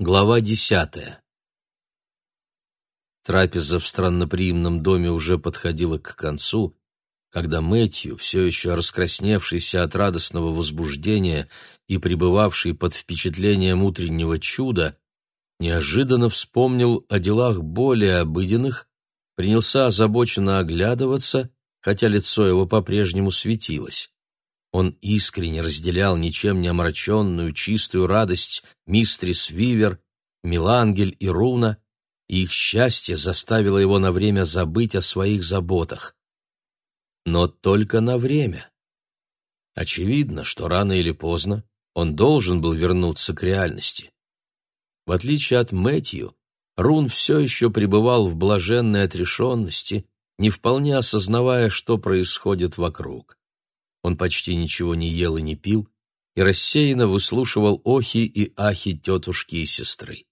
Глава десятая. Трапеза в странноприимном доме уже подходила к концу, когда Мэтью, все еще раскрасневшийся от радостного возбуждения и пребывавший под впечатлением утреннего чуда, неожиданно вспомнил о делах более обыденных, принялся озабоченно оглядываться, хотя лицо его по-прежнему светилось. Он искренне разделял ничем не омраченную чистую радость мистрис Вивер, Милангель и Руна, и их счастье заставило его на время забыть о своих заботах. Но только на время. Очевидно, что рано или поздно он должен был вернуться к реальности. В отличие от Мэтью, Рун все еще пребывал в блаженной отрешенности, не вполне осознавая, что происходит вокруг. Он почти ничего не ел и не пил, и рассеянно выслушивал охи и ахи тетушки и сестры.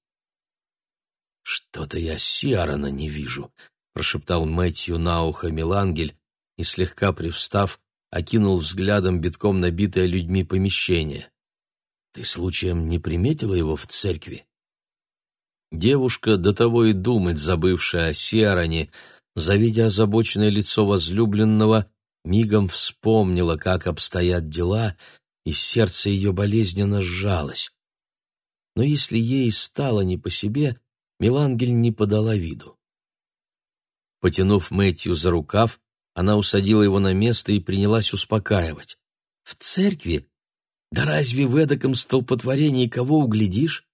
«Что-то я Сиарана не вижу», — прошептал Мэтью на ухо Милангель и, слегка привстав, окинул взглядом битком набитое людьми помещение. «Ты случаем не приметила его в церкви?» Девушка, до того и думать забывшая о Сиаране, завидя озабоченное лицо возлюбленного, мигом вспомнила, как обстоят дела, и сердце ее болезненно сжалось. Но если ей стало не по себе, Милангель не подала виду. Потянув Мэтью за рукав, она усадила его на место и принялась успокаивать. «В церкви? Да разве в эдаком столпотворении кого углядишь?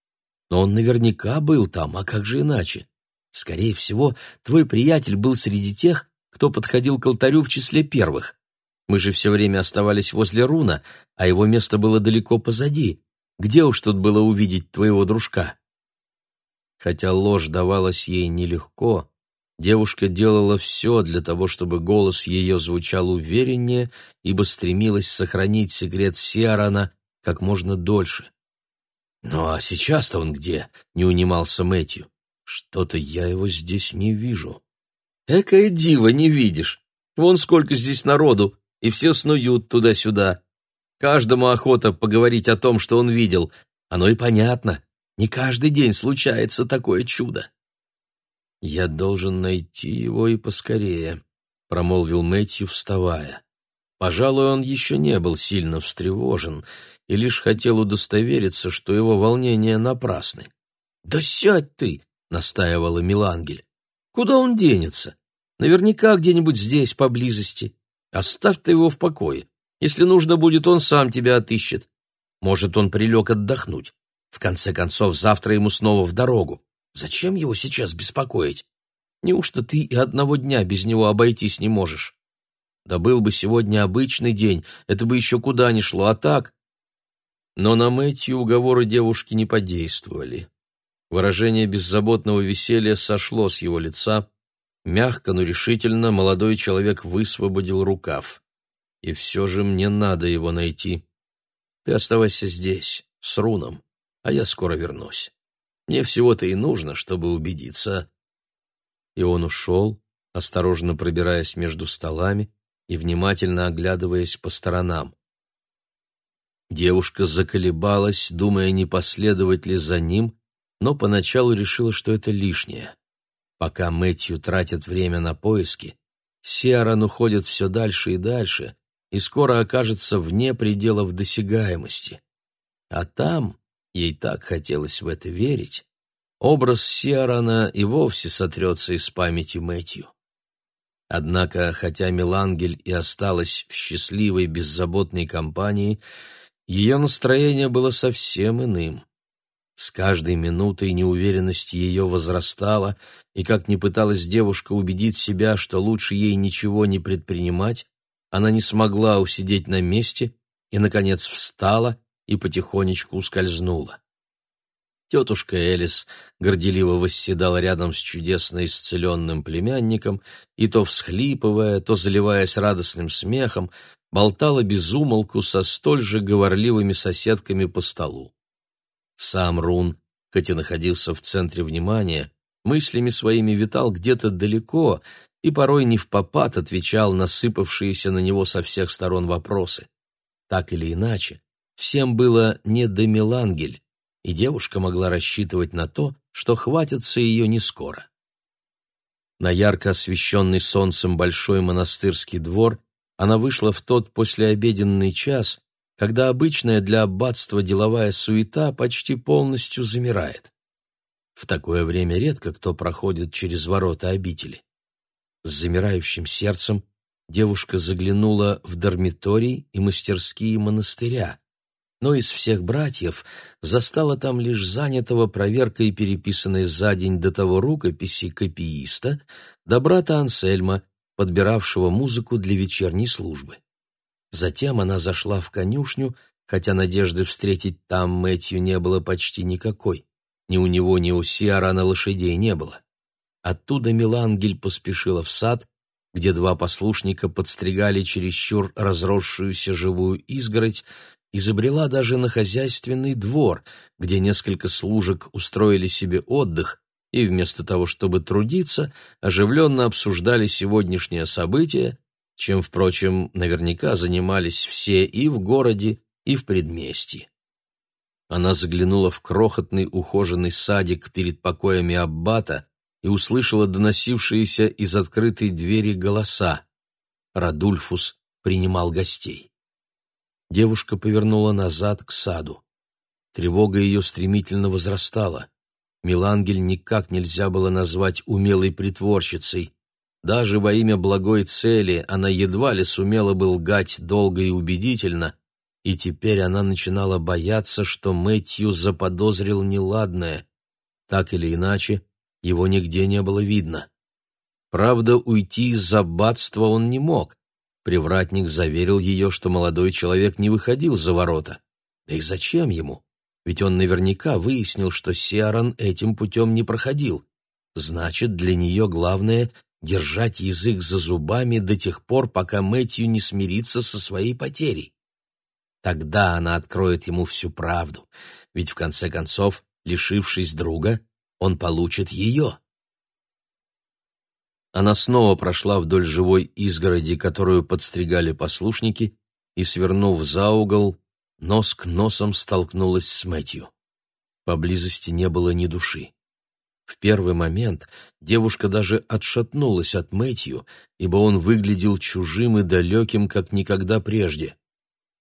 Но он наверняка был там, а как же иначе? Скорее всего, твой приятель был среди тех, кто подходил к алтарю в числе первых. Мы же все время оставались возле руна, а его место было далеко позади. Где уж тут было увидеть твоего дружка?» Хотя ложь давалась ей нелегко, девушка делала все для того, чтобы голос ее звучал увереннее, ибо стремилась сохранить секрет Сиарана как можно дольше. «Ну а сейчас-то он где?» — не унимался Мэтью. «Что-то я его здесь не вижу». Экая дива, не видишь. Вон сколько здесь народу, и все снуют туда-сюда. Каждому охота поговорить о том, что он видел. Оно и понятно. Не каждый день случается такое чудо. «Я должен найти его и поскорее», — промолвил Мэтью, вставая. Пожалуй, он еще не был сильно встревожен и лишь хотел удостовериться, что его волнения напрасны. «Да сядь ты!» — настаивала Милангель. «Куда он денется? Наверняка где-нибудь здесь, поблизости. Оставь ты его в покое. Если нужно будет, он сам тебя отыщет. Может, он прилег отдохнуть. В конце концов, завтра ему снова в дорогу. Зачем его сейчас беспокоить? Неужто ты и одного дня без него обойтись не можешь? Да был бы сегодня обычный день, это бы еще куда ни шло, а так... Но на Мэтью уговоры девушки не подействовали. Выражение беззаботного веселья сошло с его лица, Мягко, но решительно молодой человек высвободил рукав. «И все же мне надо его найти. Ты оставайся здесь, с Руном, а я скоро вернусь. Мне всего-то и нужно, чтобы убедиться». И он ушел, осторожно пробираясь между столами и внимательно оглядываясь по сторонам. Девушка заколебалась, думая, не последовать ли за ним, но поначалу решила, что это лишнее. Пока Мэтью тратит время на поиски, Сиаран уходит все дальше и дальше и скоро окажется вне пределов досягаемости. А там, ей так хотелось в это верить, образ Сиарана и вовсе сотрется из памяти Мэтью. Однако, хотя Мелангель и осталась в счастливой, беззаботной компании, ее настроение было совсем иным. С каждой минутой неуверенность ее возрастала, и как ни пыталась девушка убедить себя, что лучше ей ничего не предпринимать, она не смогла усидеть на месте и, наконец, встала и потихонечку ускользнула. Тетушка Элис горделиво восседала рядом с чудесно исцеленным племянником и то всхлипывая, то заливаясь радостным смехом, болтала без умолку со столь же говорливыми соседками по столу. Сам Рун, хоть и находился в центре внимания, мыслями своими витал где-то далеко и порой не в попад отвечал на сыпавшиеся на него со всех сторон вопросы. Так или иначе, всем было не до Мелангель, и девушка могла рассчитывать на то, что хватится ее не скоро. На ярко освещенный солнцем большой монастырский двор она вышла в тот послеобеденный час, когда обычная для аббатства деловая суета почти полностью замирает. В такое время редко кто проходит через ворота обители. С замирающим сердцем девушка заглянула в дармиторий и мастерские монастыря, но из всех братьев застала там лишь занятого проверкой переписанной за день до того рукописи копииста, да брата Ансельма, подбиравшего музыку для вечерней службы. Затем она зашла в конюшню, хотя надежды встретить там Мэтью не было почти никакой. Ни у него, ни у Сиарана лошадей не было. Оттуда Милангель поспешила в сад, где два послушника подстригали чересчур разросшуюся живую изгородь, изобрела даже на хозяйственный двор, где несколько служек устроили себе отдых и вместо того, чтобы трудиться, оживленно обсуждали сегодняшнее событие, чем, впрочем, наверняка занимались все и в городе, и в предместье. Она заглянула в крохотный ухоженный садик перед покоями аббата и услышала доносившиеся из открытой двери голоса. Радульфус принимал гостей. Девушка повернула назад к саду. Тревога ее стремительно возрастала. Милангель никак нельзя было назвать умелой притворщицей. Даже во имя благой цели она едва ли сумела бы лгать долго и убедительно, и теперь она начинала бояться, что Мэтью заподозрил неладное. Так или иначе, его нигде не было видно. Правда, уйти из аббатства он не мог. Привратник заверил ее, что молодой человек не выходил за ворота. Да и зачем ему? Ведь он наверняка выяснил, что Сиаран этим путем не проходил. Значит, для нее главное — держать язык за зубами до тех пор, пока Мэтью не смирится со своей потерей. Тогда она откроет ему всю правду, ведь в конце концов, лишившись друга, он получит ее. Она снова прошла вдоль живой изгороди, которую подстригали послушники, и, свернув за угол, нос к носом столкнулась с Мэтью. Поблизости не было ни души. В первый момент девушка даже отшатнулась от Мэтью, ибо он выглядел чужим и далеким, как никогда прежде.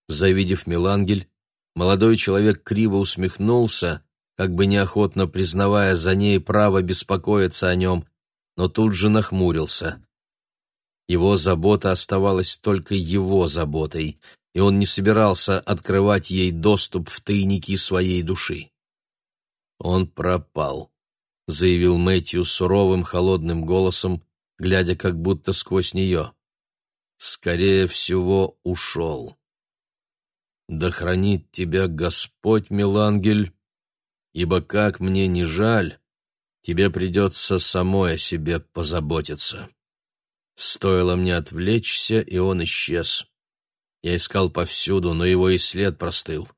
Завидев Мелангель, молодой человек криво усмехнулся, как бы неохотно признавая за ней право беспокоиться о нем, но тут же нахмурился. Его забота оставалась только его заботой, и он не собирался открывать ей доступ в тайники своей души. «Он пропал», — заявил Мэтью суровым холодным голосом, глядя как будто сквозь нее. «Скорее всего, ушел». Да хранит тебя Господь, Милангель, ибо как мне не жаль, тебе придется самой о себе позаботиться. Стоило мне отвлечься, и он исчез. Я искал повсюду, но его и след простыл.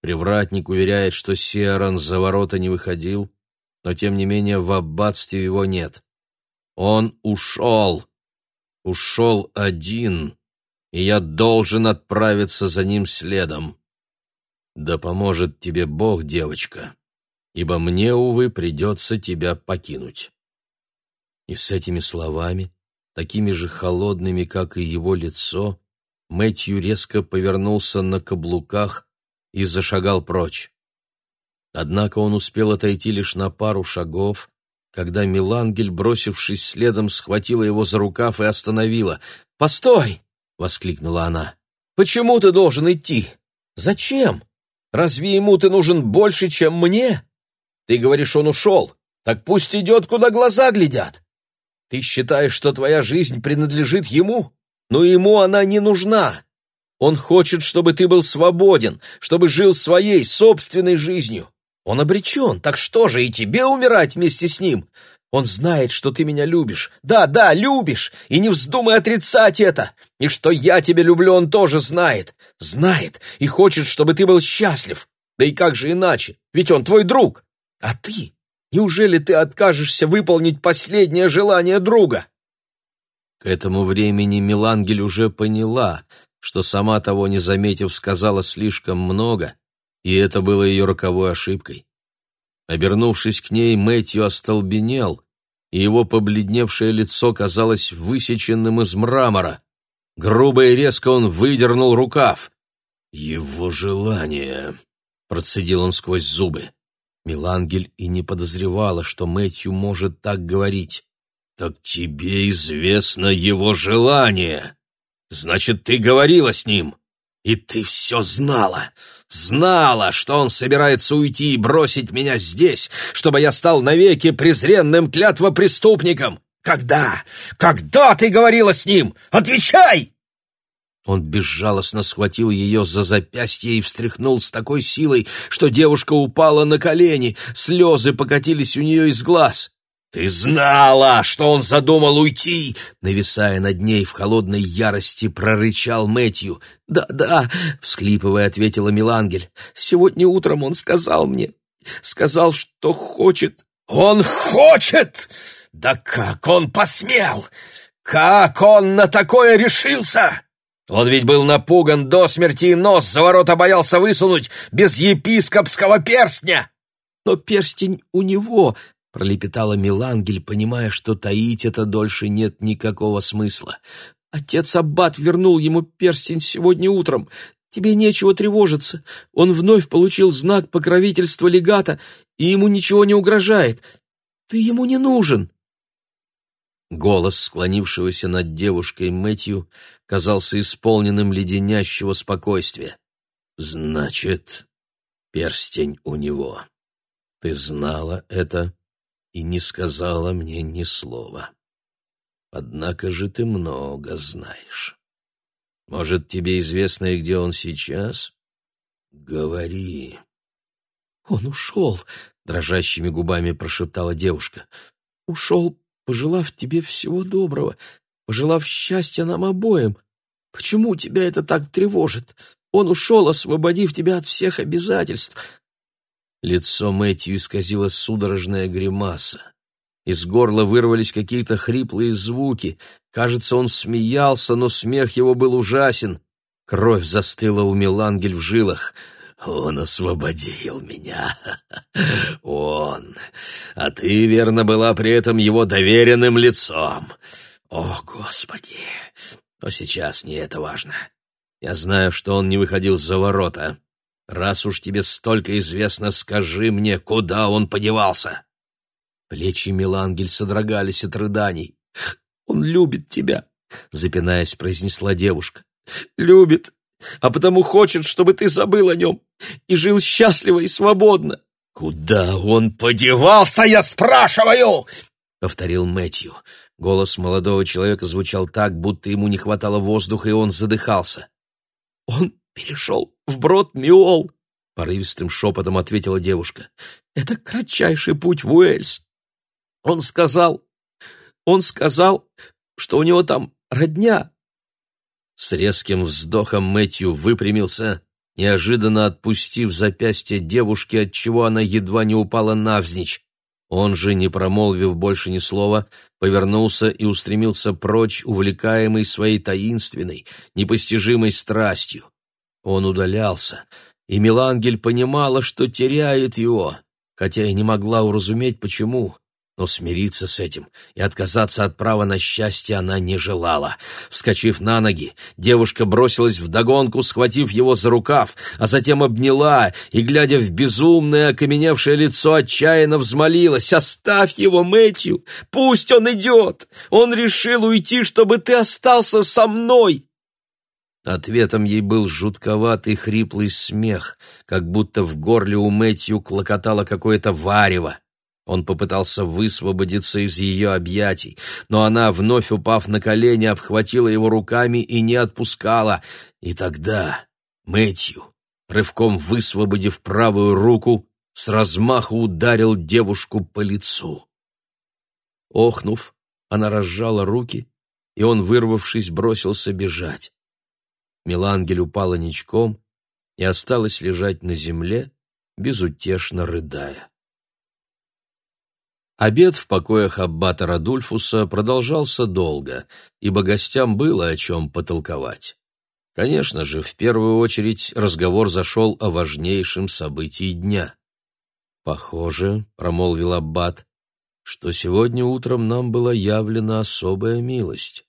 Привратник уверяет, что Сиаран за ворота не выходил, но тем не менее в аббатстве его нет. Он ушел. Ушел один и я должен отправиться за ним следом. Да поможет тебе Бог, девочка, ибо мне, увы, придется тебя покинуть». И с этими словами, такими же холодными, как и его лицо, Мэтью резко повернулся на каблуках и зашагал прочь. Однако он успел отойти лишь на пару шагов, когда Милангель, бросившись следом, схватила его за рукав и остановила. «Постой!» воскликнула она. «Почему ты должен идти? Зачем? Разве ему ты нужен больше, чем мне? Ты говоришь, он ушел. Так пусть идет, куда глаза глядят. Ты считаешь, что твоя жизнь принадлежит ему? Но ему она не нужна. Он хочет, чтобы ты был свободен, чтобы жил своей собственной жизнью. Он обречен, так что же, и тебе умирать вместе с ним? Он знает, что ты меня любишь. Да, да, любишь. И не вздумай отрицать это. И что я тебя люблю, он тоже знает. Знает и хочет, чтобы ты был счастлив. Да и как же иначе? Ведь он твой друг. А ты? Неужели ты откажешься выполнить последнее желание друга? К этому времени Милангель уже поняла, что сама того не заметив сказала слишком много, и это было ее роковой ошибкой. Обернувшись к ней, Мэтью остолбенел, и его побледневшее лицо казалось высеченным из мрамора. Грубо и резко он выдернул рукав. «Его желание», — процедил он сквозь зубы. Милангель и не подозревала, что Мэтью может так говорить. «Так тебе известно его желание. Значит, ты говорила с ним, и ты все знала. Знала, что он собирается уйти и бросить меня здесь, чтобы я стал навеки презренным клятвопреступником. Когда? Когда ты говорила с ним? Отвечай!» Он безжалостно схватил ее за запястье и встряхнул с такой силой, что девушка упала на колени, слезы покатились у нее из глаз. «Ты знала, что он задумал уйти!» Нависая над ней в холодной ярости, прорычал Мэтью. «Да-да», — всхлипывая, ответила Милангель. «Сегодня утром он сказал мне, сказал, что хочет». «Он хочет! Да как он посмел! Как он на такое решился!» Он ведь был напуган до смерти и нос за ворота боялся высунуть без епископского перстня. Но перстень у него, — пролепетала Милангель, понимая, что таить это дольше нет никакого смысла. Отец Аббат вернул ему перстень сегодня утром. Тебе нечего тревожиться. Он вновь получил знак покровительства легата, и ему ничего не угрожает. Ты ему не нужен. Голос склонившегося над девушкой Мэтью казался исполненным леденящего спокойствия. «Значит, перстень у него. Ты знала это и не сказала мне ни слова. Однако же ты много знаешь. Может, тебе известно, где он сейчас? Говори». «Он ушел», — дрожащими губами прошептала девушка. «Ушел пожелав тебе всего доброго, пожелав счастья нам обоим. Почему тебя это так тревожит? Он ушел, освободив тебя от всех обязательств». Лицо Мэтью исказило судорожная гримаса. Из горла вырвались какие-то хриплые звуки. Кажется, он смеялся, но смех его был ужасен. Кровь застыла у Мелангель в жилах. Он освободил меня. Он. А ты, верно, была при этом его доверенным лицом. О, Господи! Но сейчас не это важно. Я знаю, что он не выходил за ворота. Раз уж тебе столько известно, скажи мне, куда он подевался. Плечи Мелангель содрогались от рыданий. «Он любит тебя», — запинаясь, произнесла девушка. «Любит а потому хочет, чтобы ты забыл о нем и жил счастливо и свободно». «Куда он подевался, я спрашиваю?» — повторил Мэтью. Голос молодого человека звучал так, будто ему не хватало воздуха, и он задыхался. «Он перешел в брод Миол», — порывистым шепотом ответила девушка. «Это кратчайший путь в Уэльс. Он сказал, он сказал, что у него там родня, с резким вздохом Мэтью выпрямился, неожиданно отпустив запястье девушки, отчего она едва не упала навзничь. Он же, не промолвив больше ни слова, повернулся и устремился прочь, увлекаемый своей таинственной, непостижимой страстью. Он удалялся, и Милангель понимала, что теряет его, хотя и не могла уразуметь, почему но смириться с этим и отказаться от права на счастье она не желала. Вскочив на ноги, девушка бросилась вдогонку, схватив его за рукав, а затем обняла и, глядя в безумное окаменевшее лицо, отчаянно взмолилась «Оставь его, Мэтью! Пусть он идет! Он решил уйти, чтобы ты остался со мной!» Ответом ей был жутковатый хриплый смех, как будто в горле у Мэтью клокотало какое-то варево. Он попытался высвободиться из ее объятий, но она, вновь упав на колени, обхватила его руками и не отпускала. И тогда Мэтью, рывком высвободив правую руку, с размаху ударил девушку по лицу. Охнув, она разжала руки, и он, вырвавшись, бросился бежать. Мелангель упала ничком и осталась лежать на земле, безутешно рыдая. Обед в покоях аббата Радульфуса продолжался долго, ибо гостям было о чем потолковать. Конечно же, в первую очередь разговор зашел о важнейшем событии дня. «Похоже», — промолвил Аббат, — «что сегодня утром нам была явлена особая милость.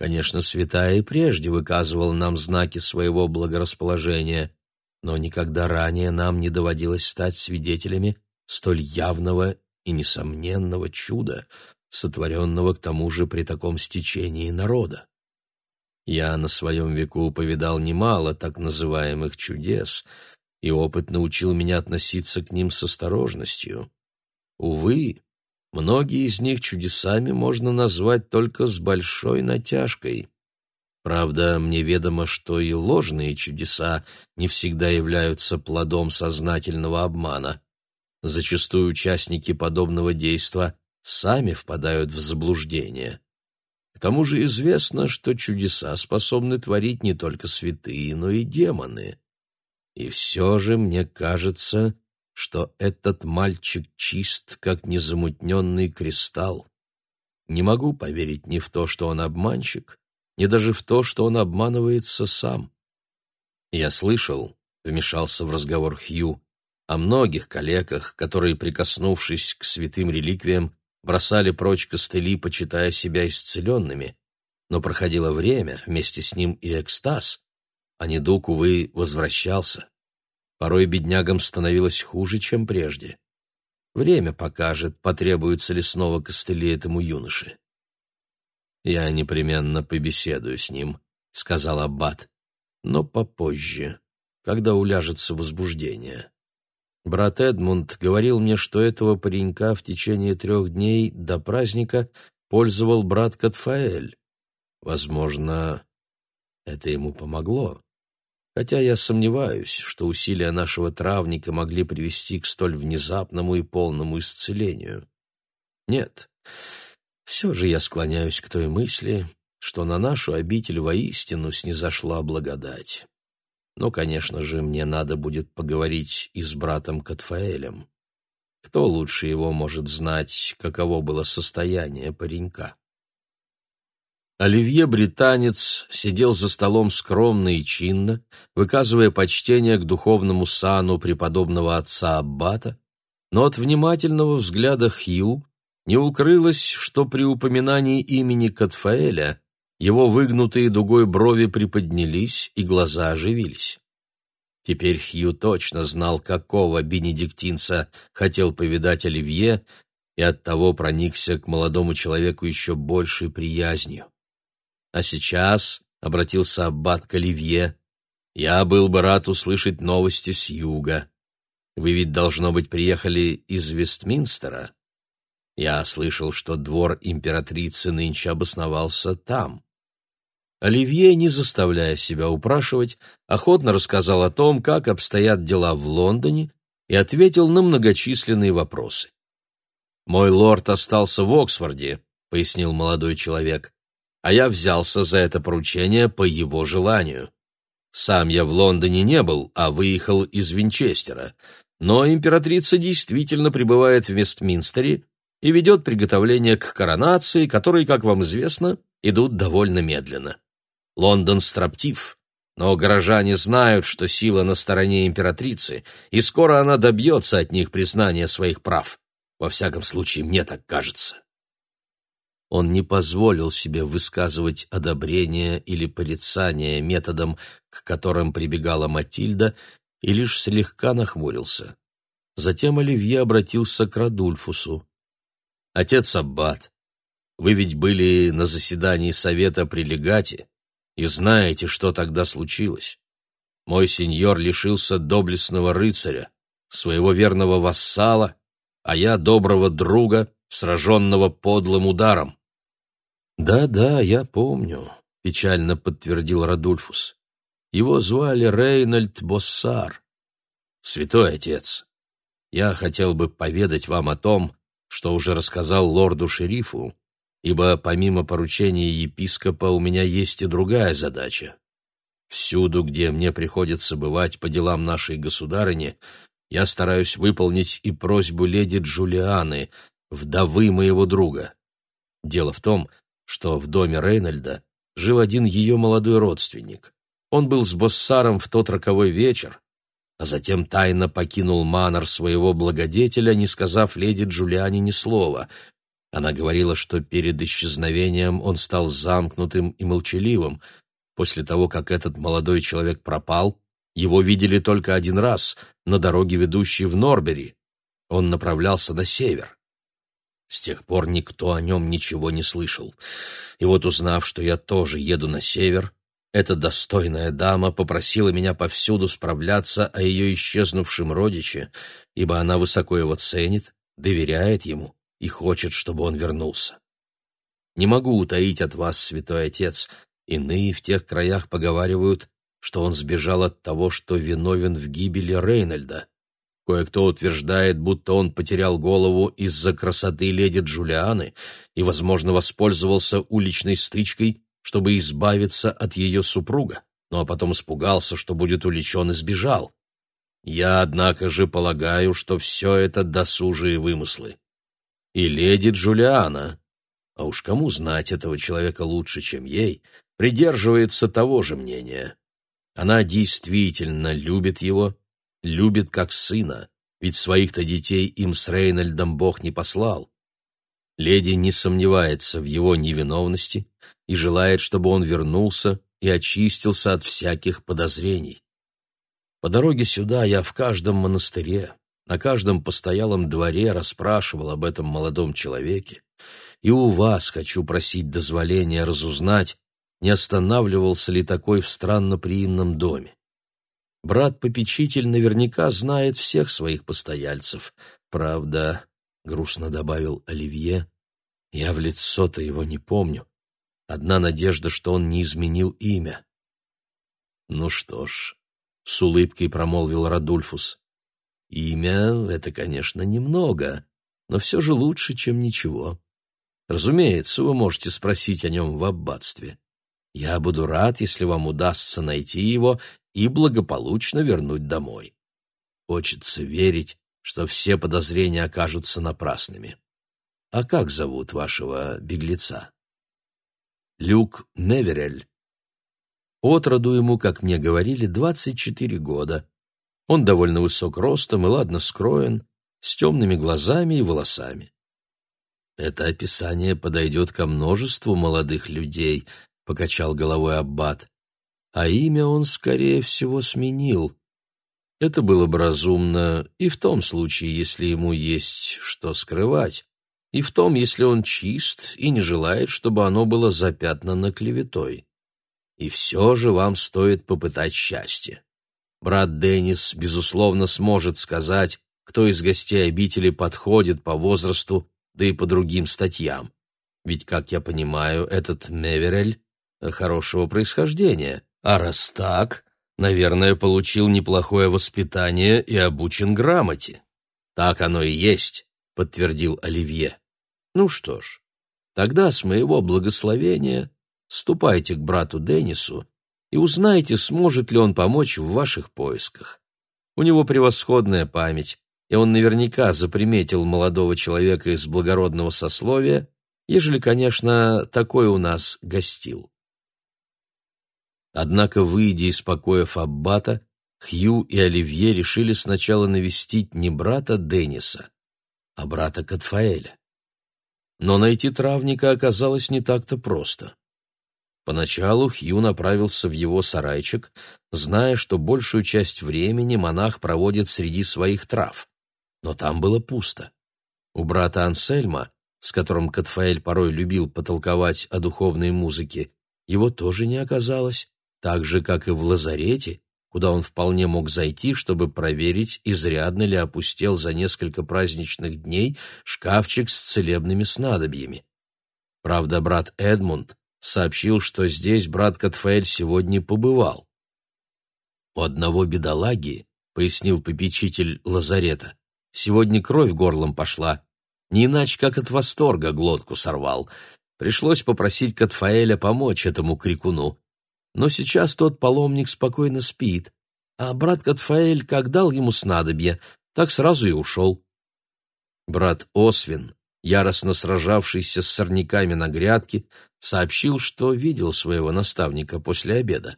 Конечно, святая и прежде выказывал нам знаки своего благорасположения, но никогда ранее нам не доводилось стать свидетелями столь явного и несомненного чуда, сотворенного к тому же при таком стечении народа. Я на своем веку повидал немало так называемых чудес, и опыт научил меня относиться к ним с осторожностью. Увы, многие из них чудесами можно назвать только с большой натяжкой. Правда, мне ведомо, что и ложные чудеса не всегда являются плодом сознательного обмана. Зачастую участники подобного действа сами впадают в заблуждение. К тому же известно, что чудеса способны творить не только святые, но и демоны. И все же мне кажется, что этот мальчик чист, как незамутненный кристалл. Не могу поверить ни в то, что он обманщик, ни даже в то, что он обманывается сам. Я слышал, вмешался в разговор Хью, о многих коллегах, которые, прикоснувшись к святым реликвиям, бросали прочь костыли, почитая себя исцеленными, но проходило время, вместе с ним и экстаз, а недуг, увы, возвращался. Порой беднягам становилось хуже, чем прежде. Время покажет, потребуется ли снова костыли этому юноше. «Я непременно побеседую с ним», — сказал Аббат, — «но попозже, когда уляжется возбуждение». Брат Эдмунд говорил мне, что этого паренька в течение трех дней до праздника пользовал брат Катфаэль. Возможно, это ему помогло. Хотя я сомневаюсь, что усилия нашего травника могли привести к столь внезапному и полному исцелению. Нет, все же я склоняюсь к той мысли, что на нашу обитель воистину снизошла благодать. Но, конечно же, мне надо будет поговорить и с братом Катфаэлем. Кто лучше его может знать, каково было состояние паренька? Оливье Британец сидел за столом скромно и чинно, выказывая почтение к духовному сану преподобного отца Аббата, но от внимательного взгляда Хью не укрылось, что при упоминании имени Катфаэля его выгнутые дугой брови приподнялись, и глаза оживились. Теперь Хью точно знал, какого бенедиктинца хотел повидать Оливье, и оттого проникся к молодому человеку еще большей приязнью. А сейчас, — обратился аббат к Оливье, — я был бы рад услышать новости с юга. Вы ведь, должно быть, приехали из Вестминстера? Я слышал, что двор императрицы нынче обосновался там. Оливье, не заставляя себя упрашивать, охотно рассказал о том, как обстоят дела в Лондоне, и ответил на многочисленные вопросы. «Мой лорд остался в Оксфорде», — пояснил молодой человек, «а я взялся за это поручение по его желанию. Сам я в Лондоне не был, а выехал из Винчестера, но императрица действительно пребывает в Вестминстере и ведет приготовления к коронации, которые, как вам известно, идут довольно медленно. Лондон строптив, но горожане знают, что сила на стороне императрицы, и скоро она добьется от них признания своих прав. Во всяком случае, мне так кажется. Он не позволил себе высказывать одобрение или порицание методам, к которым прибегала Матильда, и лишь слегка нахмурился. Затем Оливье обратился к Радульфусу. «Отец Аббат, вы ведь были на заседании совета при легате, и знаете, что тогда случилось. Мой сеньор лишился доблестного рыцаря, своего верного вассала, а я доброго друга, сраженного подлым ударом. «Да-да, я помню», — печально подтвердил Радульфус. «Его звали Рейнольд Боссар. Святой отец, я хотел бы поведать вам о том, что уже рассказал лорду-шерифу, ибо помимо поручения епископа у меня есть и другая задача. Всюду, где мне приходится бывать по делам нашей государыни, я стараюсь выполнить и просьбу леди Джулианы, вдовы моего друга. Дело в том, что в доме Рейнольда жил один ее молодой родственник. Он был с Боссаром в тот роковой вечер, а затем тайно покинул манор своего благодетеля, не сказав леди Джулиане ни слова. Она говорила, что перед исчезновением он стал замкнутым и молчаливым. После того, как этот молодой человек пропал, его видели только один раз на дороге, ведущей в Норбери. Он направлялся на север. С тех пор никто о нем ничего не слышал. И вот узнав, что я тоже еду на север, эта достойная дама попросила меня повсюду справляться о ее исчезнувшем родиче, ибо она высоко его ценит, доверяет ему и хочет, чтобы он вернулся. Не могу утаить от вас, святой отец, иные в тех краях поговаривают, что он сбежал от того, что виновен в гибели Рейнольда. Кое-кто утверждает, будто он потерял голову из-за красоты леди Джулианы и, возможно, воспользовался уличной стычкой, чтобы избавиться от ее супруга, но потом испугался, что будет уличен и сбежал. Я, однако же, полагаю, что все это досужие вымыслы. И леди Джулиана, а уж кому знать этого человека лучше, чем ей, придерживается того же мнения. Она действительно любит его любит как сына, ведь своих-то детей им с Рейнольдом Бог не послал. Леди не сомневается в его невиновности и желает, чтобы он вернулся и очистился от всяких подозрений. По дороге сюда я в каждом монастыре, на каждом постоялом дворе расспрашивал об этом молодом человеке, и у вас хочу просить дозволения разузнать, не останавливался ли такой в странноприимном доме. Брат-попечитель наверняка знает всех своих постояльцев. Правда, — грустно добавил Оливье, — я в лицо-то его не помню. Одна надежда, что он не изменил имя. Ну что ж, — с улыбкой промолвил Радульфус, — имя — это, конечно, немного, но все же лучше, чем ничего. Разумеется, вы можете спросить о нем в аббатстве. Я буду рад, если вам удастся найти его и благополучно вернуть домой. Хочется верить, что все подозрения окажутся напрасными. А как зовут вашего беглеца? Люк Неверель. Отроду ему, как мне говорили, 24 года. Он довольно высок ростом и ладно скроен, с темными глазами и волосами. Это описание подойдет ко множеству молодых людей, покачал головой аббат а имя он, скорее всего, сменил. Это было бы разумно и в том случае, если ему есть что скрывать, и в том, если он чист и не желает, чтобы оно было запятнано клеветой. И все же вам стоит попытать счастье. Брат Деннис, безусловно, сможет сказать, кто из гостей обители подходит по возрасту, да и по другим статьям. Ведь, как я понимаю, этот Меверель хорошего происхождения, а раз так, наверное, получил неплохое воспитание и обучен грамоте. Так оно и есть, подтвердил Оливье. Ну что ж, тогда с моего благословения ступайте к брату Денису и узнайте, сможет ли он помочь в ваших поисках. У него превосходная память, и он наверняка заприметил молодого человека из благородного сословия, ежели, конечно, такой у нас гостил. Однако, выйдя из покоев Аббата, Хью и Оливье решили сначала навестить не брата Денниса, а брата Катфаэля. Но найти травника оказалось не так-то просто. Поначалу Хью направился в его сарайчик, зная, что большую часть времени монах проводит среди своих трав. Но там было пусто. У брата Ансельма, с которым Катфаэль порой любил потолковать о духовной музыке, его тоже не оказалось, так же, как и в лазарете, куда он вполне мог зайти, чтобы проверить, изрядно ли опустел за несколько праздничных дней шкафчик с целебными снадобьями. Правда, брат Эдмунд сообщил, что здесь брат Катфаэль сегодня побывал. «У одного бедолаги, — пояснил попечитель лазарета, — сегодня кровь горлом пошла, не иначе как от восторга глотку сорвал. Пришлось попросить Катфаэля помочь этому крикуну. Но сейчас тот паломник спокойно спит, а брат Катфаэль как дал ему снадобье, так сразу и ушел. Брат Освин, яростно сражавшийся с сорняками на грядке, сообщил, что видел своего наставника после обеда.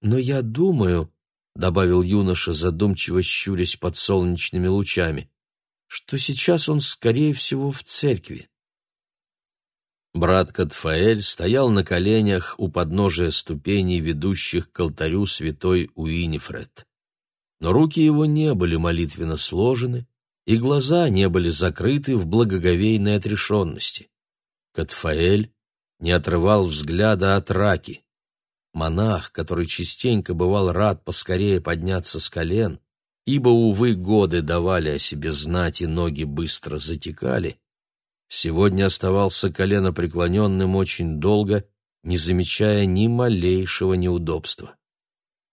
но я думаю, — добавил юноша, задумчиво щурясь под солнечными лучами, — что сейчас он, скорее всего, в церкви. Брат Катфаэль стоял на коленях у подножия ступеней, ведущих к алтарю святой Уинифред. Но руки его не были молитвенно сложены, и глаза не были закрыты в благоговейной отрешенности. Катфаэль не отрывал взгляда от раки. Монах, который частенько бывал рад поскорее подняться с колен, ибо, увы, годы давали о себе знать, и ноги быстро затекали, сегодня оставался коленопреклоненным очень долго, не замечая ни малейшего неудобства.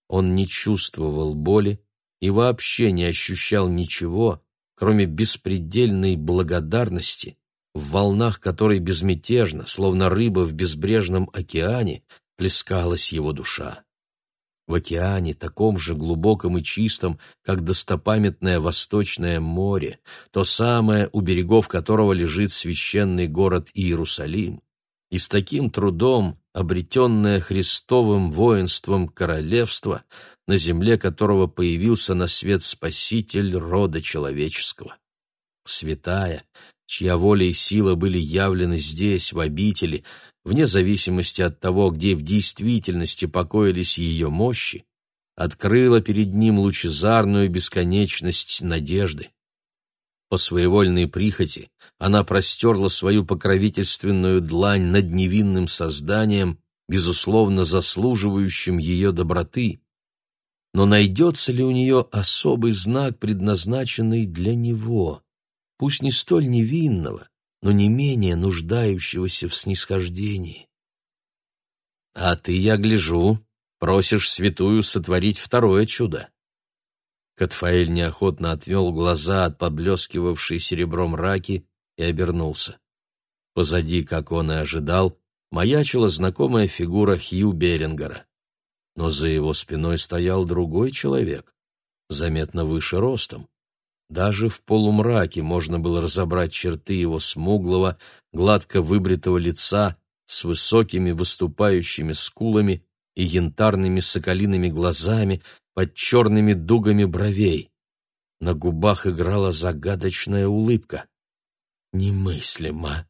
Он не чувствовал боли и вообще не ощущал ничего, кроме беспредельной благодарности, в волнах которой безмятежно, словно рыба в безбрежном океане, плескалась его душа. В океане, таком же глубоком и чистом, как достопамятное Восточное море, то самое, у берегов которого лежит священный город Иерусалим, и с таким трудом обретенное Христовым воинством королевство, на земле которого появился на свет Спаситель рода человеческого. Святая, чья воля и сила были явлены здесь, в обители, вне зависимости от того, где в действительности покоились ее мощи, открыла перед ним лучезарную бесконечность надежды. По своевольной прихоти она простерла свою покровительственную длань над невинным созданием, безусловно заслуживающим ее доброты. Но найдется ли у нее особый знак, предназначенный для него, пусть не столь невинного, но не менее нуждающегося в снисхождении? А ты, я гляжу, просишь святую сотворить второе чудо. Катфаэль неохотно отвел глаза от поблескивавшей серебром раки и обернулся. Позади, как он и ожидал, маячила знакомая фигура Хью Берингера. Но за его спиной стоял другой человек, заметно выше ростом. Даже в полумраке можно было разобрать черты его смуглого, гладко выбритого лица с высокими выступающими скулами и янтарными соколиными глазами, под черными дугами бровей. На губах играла загадочная улыбка. Немыслимо,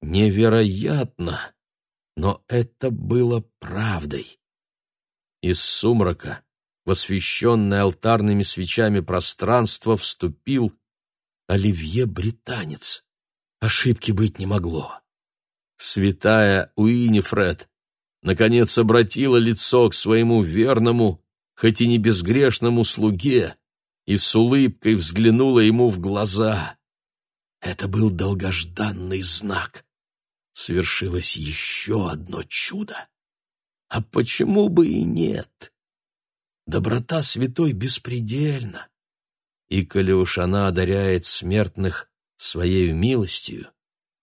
невероятно, но это было правдой. Из сумрака, в алтарными свечами пространство, вступил Оливье-британец. Ошибки быть не могло. Святая Уинифред наконец обратила лицо к своему верному, хоть и не безгрешному слуге, и с улыбкой взглянула ему в глаза. Это был долгожданный знак. Свершилось еще одно чудо. А почему бы и нет? Доброта святой беспредельна. И коли уж она одаряет смертных своей милостью,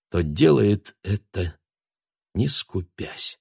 то делает это не скупясь.